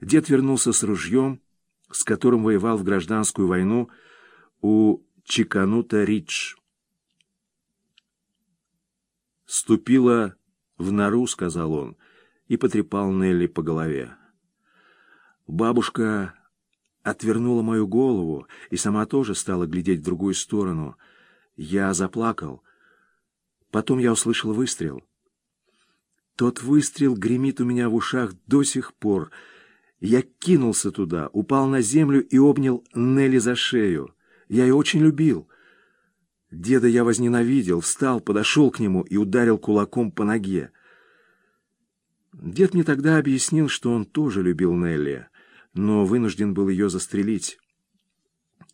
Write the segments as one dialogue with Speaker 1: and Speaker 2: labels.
Speaker 1: Дед вернулся с ружьем, с которым воевал в гражданскую войну у Чиканута-Ридж. «Ступила в нору», — сказал он, и потрепал Нелли по голове. Бабушка отвернула мою голову и сама тоже стала глядеть в другую сторону. Я заплакал. Потом я услышал выстрел. Тот выстрел гремит у меня в ушах до сих пор. Я кинулся туда, упал на землю и обнял Нелли за шею. Я ее очень любил. Деда я возненавидел, встал, подошел к нему и ударил кулаком по ноге. Дед мне тогда объяснил, что он тоже любил Нелли, но вынужден был ее застрелить.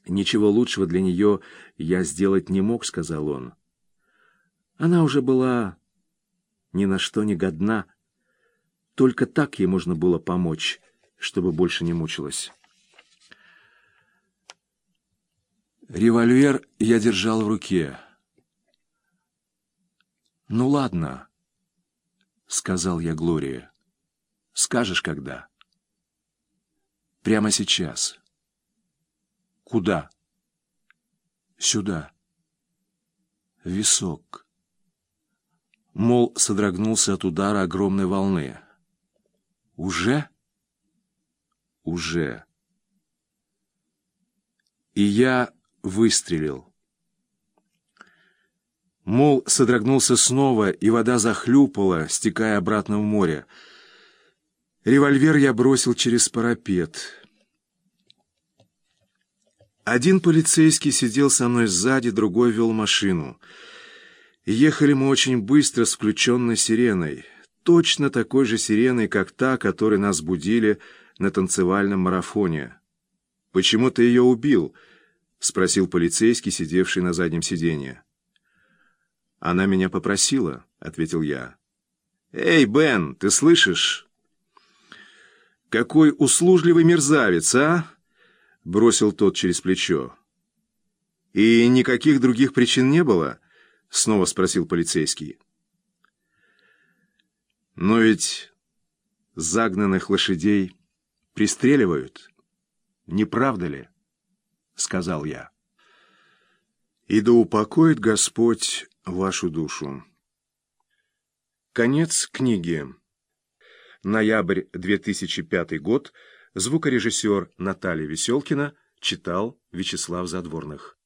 Speaker 1: «Ничего лучшего для нее я сделать не мог», — сказал он. Она уже была ни на что не годна. Только так ей можно было помочь, чтобы больше не мучилась. Револьвер я держал в руке. «Ну ладно», — сказал я Глории. «Скажешь, когда?» «Прямо сейчас». «Куда?» «Сюда». «Висок». Мол содрогнулся от удара огромной волны. «Уже?» «Уже». И я выстрелил. Мол содрогнулся снова, и вода захлюпала, стекая обратно в море. Револьвер я бросил через парапет. Один полицейский сидел со мной сзади, другой вел машину. Ехали мы очень быстро с включенной сиреной. Точно такой же сиреной, как та, которой нас будили на танцевальном марафоне. «Почему ты ее убил?» — спросил полицейский, сидевший на заднем сиденье. «Она меня попросила», — ответил я. «Эй, Бен, ты слышишь?» «Какой услужливый мерзавец, а?» — бросил тот через плечо. «И никаких других причин не было?» — снова спросил полицейский. «Но ведь загнанных лошадей пристреливают, не правда ли?» — сказал я. «И да упокоит Господь вашу душу». Конец книги. Ноябрь 2005 год. Звукорежиссер Наталья Веселкина читал Вячеслав Задворных.